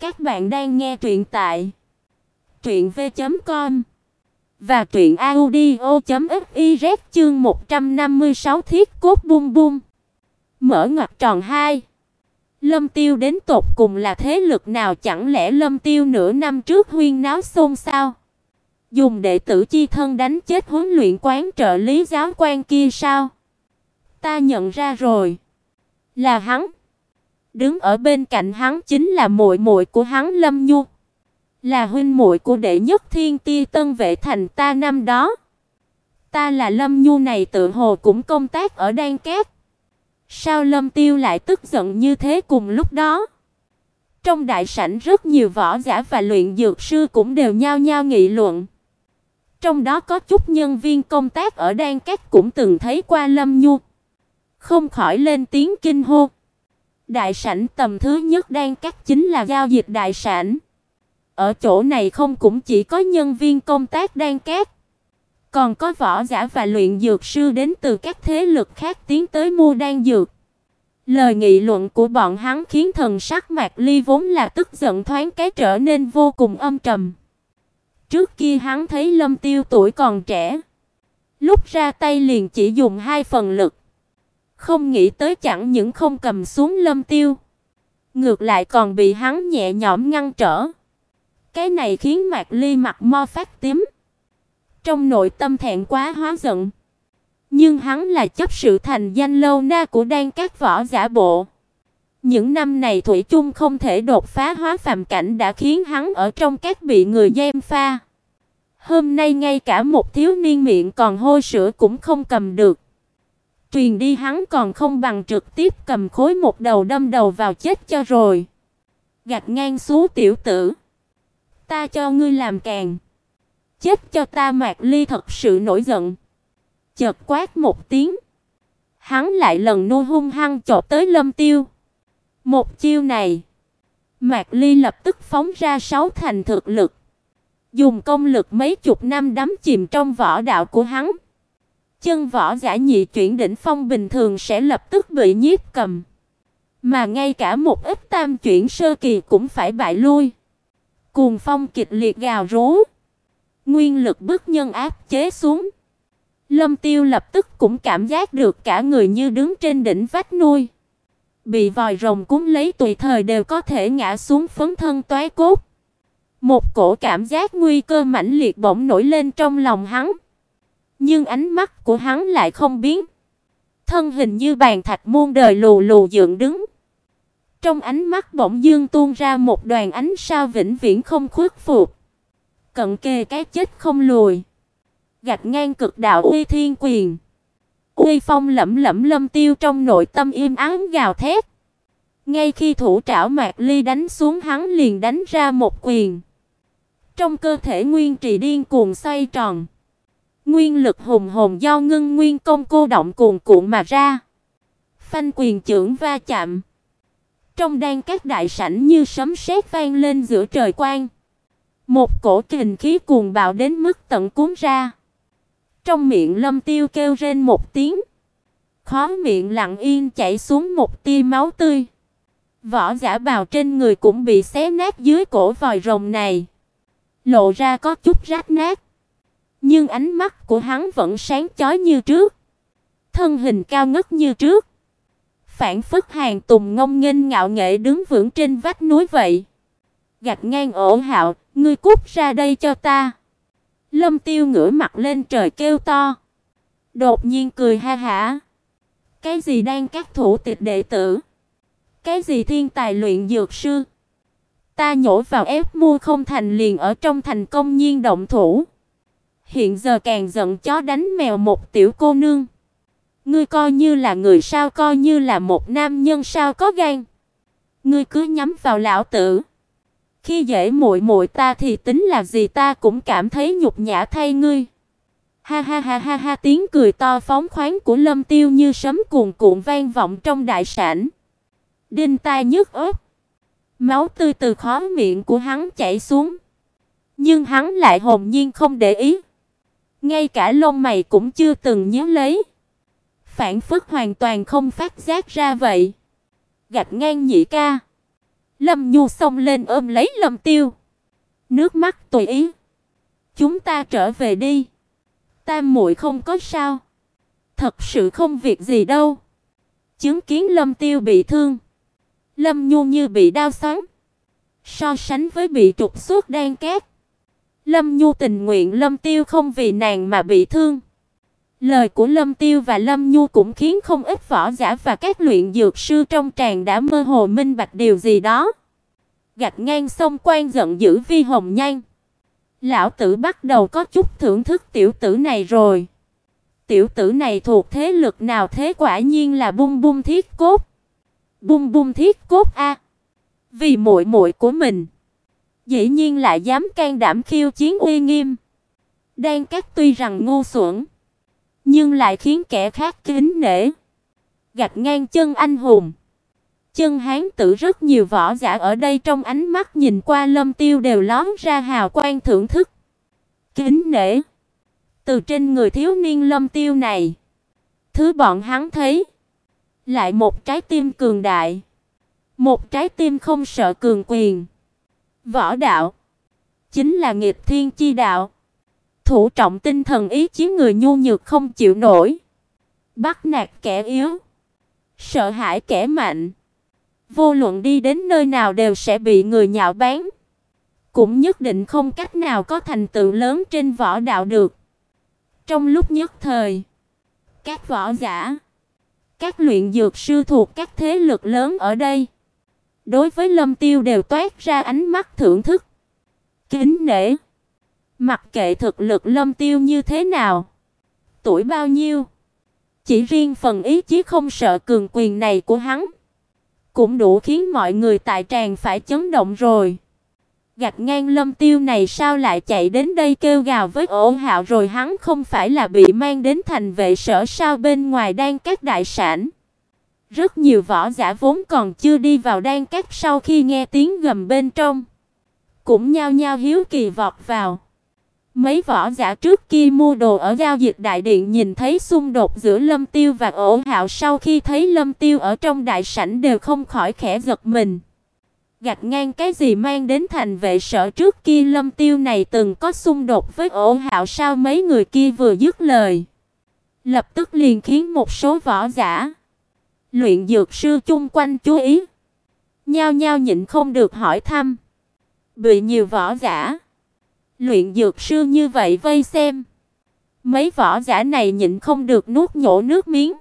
Các bạn đang nghe truyện tại truyện v.com và truyện audio.fiz chương 156 thiết cốt bum bum. Mở ngoặc tròn 2. Lâm Tiêu đến tột cùng là thế lực nào chẳng lẽ Lâm Tiêu nửa năm trước huyên náo xôn xao, dùng đệ tử chi thân đánh chết huấn luyện quán trợ lý giáo quan kia sao? Ta nhận ra rồi, là hắn. Đứng ở bên cạnh hắn chính là muội muội của hắn Lâm Nhu, là huynh muội của đệ nhất thiên ti tân vệ thành ta năm đó. Ta là Lâm Nhu này tự hồ cũng công tác ở Đan Cát. Sao Lâm Tiêu lại tức giận như thế cùng lúc đó? Trong đại sảnh rất nhiều võ giả và luyện dược sư cũng đều nhao nhao nghị luận. Trong đó có chút nhân viên công tác ở Đan Cát cũng từng thấy qua Lâm Nhu, không khỏi lên tiếng kinh hô. Đại sảnh tầm thứ nhất đang cắt chính là giao dịch đại sảnh. Ở chỗ này không cũng chỉ có nhân viên công tác đang cắt, còn có võ giả và luyện dược sư đến từ các thế lực khác tiến tới mua đan dược. Lời nghị luận của bọn hắn khiến thần sắc Mạc Ly vốn là tức giận thoáng cái trở nên vô cùng âm trầm. Trước kia hắn thấy Lâm Tiêu tuổi còn trẻ, lúc ra tay liền chỉ dùng hai phần lực. Không nghĩ tới chẳng những không cầm xuống Lâm Tiêu, ngược lại còn bị hắn nhẹ nhõm ngăn trở. Cái này khiến Mạc Ly mặt mo phát tím. Trong nội tâm thẹn quá hóa giận. Nhưng hắn là chấp sự thành danh lâu na của đan các võ giả bộ. Những năm này thủy chung không thể đột phá hóa phàm cảnh đã khiến hắn ở trong các bị người giam pha. Hôm nay ngay cả một thiếu niên miệng còn hôi sữa cũng không cầm được. Truyền đi hắn còn không bằng trực tiếp cầm khối một đầu đâm đầu vào chết cho rồi. Gạt ngang xú tiểu tử. Ta cho ngươi làm càng. Chết cho ta Mạc Ly thật sự nổi giận. Chợt quát một tiếng. Hắn lại lần nô hung hăng chộp tới Lâm Tiêu. Một chiêu này, Mạc Ly lập tức phóng ra sáu thành thực lực, dùng công lực mấy chục năm đắm chìm trong võ đạo của hắn. Chân võ giả nhị chuyển đỉnh phong bình thường sẽ lập tức bị nhiếp cầm, mà ngay cả một ít tam chuyển sơ kỳ cũng phải bại lui. Cuồng phong kịch liệt gào rú, nguyên lực bức nhân áp chế xuống. Lâm Tiêu lập tức cũng cảm giác được cả người như đứng trên đỉnh vách núi, bị vòi rồng cuốn lấy tùy thời đều có thể ngã xuống phấn thân toái cốt. Một cổ cảm giác nguy cơ mãnh liệt bỗng nổi lên trong lòng hắn. Nhưng ánh mắt của hắn lại không biến. Thân hình như bàn thạch muôn đời lù lù dựng đứng. Trong ánh mắt bỗng dương tuôn ra một đoàn ánh sao vĩnh viễn không khuất phục. Cận kề cái chết không lùi. Gạch ngang cực đạo uy thiên quyền. Uy phong lẫm lẫm lâm tiêu trong nội tâm im ắng gào thét. Ngay khi thủ trảo Mạc Ly đánh xuống hắn liền đánh ra một quyền. Trong cơ thể nguyên trì điên cuồng xoay tròn. Nguyên lực hùng hồn do ngưng nguyên công cô động cuồn cuộn mà ra. Phanh quyền trưởng va chạm. Trong đan các đại sảnh như sấm sét vang lên giữa trời quang. Một cổ kình khí cuồng bạo đến mức tận cuốn ra. Trong miệng Lâm Tiêu kêu rên một tiếng. Khóe miệng lặng yên chảy xuống một tia máu tươi. Vỏ giả bào trên người cũng bị xé nát dưới cổ vòi rồng này. Lộ ra có chút rách nát. Nhưng ánh mắt của hắn vẫn sáng chói như trước. Thân hình cao ngất như trước. Phản phất hàng tùng ngông nghênh ngạo nghệ đứng vững trên vách núi vậy. Gạch ngang ổ hạo, ngươi cút ra đây cho ta. Lâm tiêu ngửa mặt lên trời kêu to. Đột nhiên cười ha hả. Cái gì đang các thủ tịch đệ tử? Cái gì thiên tài luyện dược sư? Ta nhổ vào ép mua không thành liền ở trong thành công nhiên động thủ hiện giờ càng giận chó đánh mèo một tiểu cô nương. Ngươi coi như là người sao, coi như là một nam nhân sao có gan. Ngươi cứ nhắm vào lão tử. Khi dễ muội muội ta thì tính là gì ta cũng cảm thấy nhục nhã thay ngươi. Ha ha ha ha ha, tiếng cười to phóng khoáng của Lâm Tiêu như sấm cuồn cuộn vang vọng trong đại sảnh. Đinh tai nhức óc. Máu tươi từ khóe miệng của hắn chảy xuống. Nhưng hắn lại hồn nhiên không để ý. Ngay cả lông mày cũng chưa từng nhíu lấy. Phản phất hoàn toàn không phát giác ra vậy. Gạch ngang nhị ca. Lâm Nhu xông lên ôm lấy Lâm Tiêu. Nước mắt tùy ý. Chúng ta trở về đi. Tam muội không có sao. Thật sự không việc gì đâu. Chứng kiến Lâm Tiêu bị thương, Lâm Nhu như bị đau xoắn. So sánh với bị trục xuất đan két. Lâm Nhu tình nguyện Lâm Tiêu không vì nàng mà bị thương. Lời của Lâm Tiêu và Lâm Nhu cũng khiến không ít võ giả và các luyện dược sư trong tràng đã mơ hồ minh bạch điều gì đó. Gạch ngang sông quan giận dữ Vi Hồng Nhan. Lão tử bắt đầu có chút thưởng thức tiểu tử này rồi. Tiểu tử này thuộc thế lực nào thế quả nhiên là bung bung thiết cốt. Bung bung thiết cốt a. Vì muội muội của mình, dĩ nhiên lại dám can đảm khiêu chiến uy nghiêm. Đan Các tuy rằng ngu xuẩn, nhưng lại khiến kẻ khác kính nể. gạt ngang chân anh hùng. Chân hán tử rất nhiều võ giả ở đây trong ánh mắt nhìn qua Lâm Tiêu đều lón ra hào quang thưởng thức. Kính nể. Từ trên người thiếu niên Lâm Tiêu này, thứ bọn hắn thấy lại một trái tim cường đại, một trái tim không sợ cường quyền. Võ đạo. Chính là nghịch thiên chi đạo, thủ trọng tinh thần ý chí người nhu nhược không chịu nổi, bắt nạt kẻ yếu, sợ hãi kẻ mạnh. Vô luận đi đến nơi nào đều sẽ bị người nhạo báng, cũng nhất định không cách nào có thành tựu lớn trên võ đạo được. Trong lúc nhất thời, các võ giả, các luyện dược sư thuộc các thế lực lớn ở đây, đối với Lâm Tiêu đều toát ra ánh mắt thưởng thức, kính nể. Mặc kệ thực lực Lâm Tiêu như thế nào, tuổi bao nhiêu, chỉ riêng phần ý chí không sợ cường quyền này của hắn, cũng đủ khiến mọi người tại tràng phải chấn động rồi. Gạch ngang Lâm Tiêu này sao lại chạy đến đây kêu gào với Ổ Hạo rồi hắn không phải là bị mang đến thành vệ sở sao bên ngoài đang các đại sản. Rất nhiều võ giả vốn còn chưa đi vào đan các sau khi nghe tiếng gầm bên trong, cũng nhao nhao hiếu kỳ vọt vào. Mấy võ giả trước kia mua đồ ở giao dịch đại điện nhìn thấy xung đột giữa Lâm Tiêu và Ổ Hạo sau khi thấy Lâm Tiêu ở trong đại sảnh đều không khỏi khẽ giật mình. Gạch ngang cái gì mang đến thành vệ sở trước kia Lâm Tiêu này từng có xung đột với ổ hạo sao mấy người kia vừa dứt lời. Lập tức liền khiến một số võ giả, luyện dược sư chung quanh chú ý. Nhao nhao nhịn không được hỏi thăm. Bị nhiều võ giả, luyện dược sư như vậy vây xem. Mấy võ giả này nhịn không được nuốt nhổ nước miếng.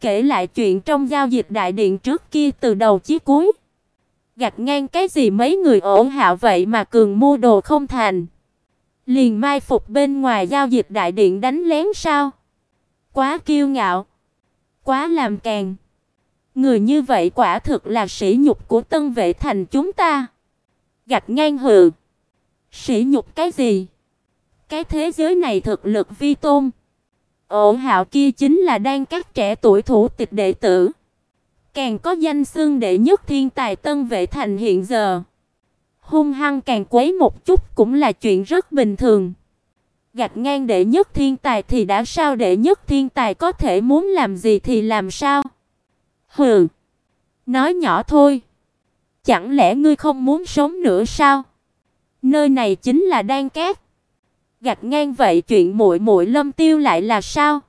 Kể lại chuyện trong giao dịch đại điện trước kia từ đầu chí cuối gạch ngang cái gì mấy người ổn hạo vậy mà cường mua đồ không thành. Liền mai phục bên ngoài giao dịch đại điện đánh lén sao? Quá kiêu ngạo, quá làm càng. Người như vậy quả thực là sỉ nhục của Tân Vệ thành chúng ta. Gạch ngang hừ. Sỉ nhục cái gì? Cái thế giới này thực lực vi tôn. Ổn hạo kia chính là đang các trẻ tuổi thủ tịch đệ tử càng có danh xưng đệ nhất thiên tài Tân Vệ thành hiện giờ. Hung hăng càng quấy một chút cũng là chuyện rất bình thường. Gạch ngang đệ nhất thiên tài thì đã sao đệ nhất thiên tài có thể muốn làm gì thì làm sao? Hừ. Nói nhỏ thôi. Chẳng lẽ ngươi không muốn sống nữa sao? Nơi này chính là đan cát. Gạch ngang vậy chuyện muội muội Lâm Tiêu lại là sao?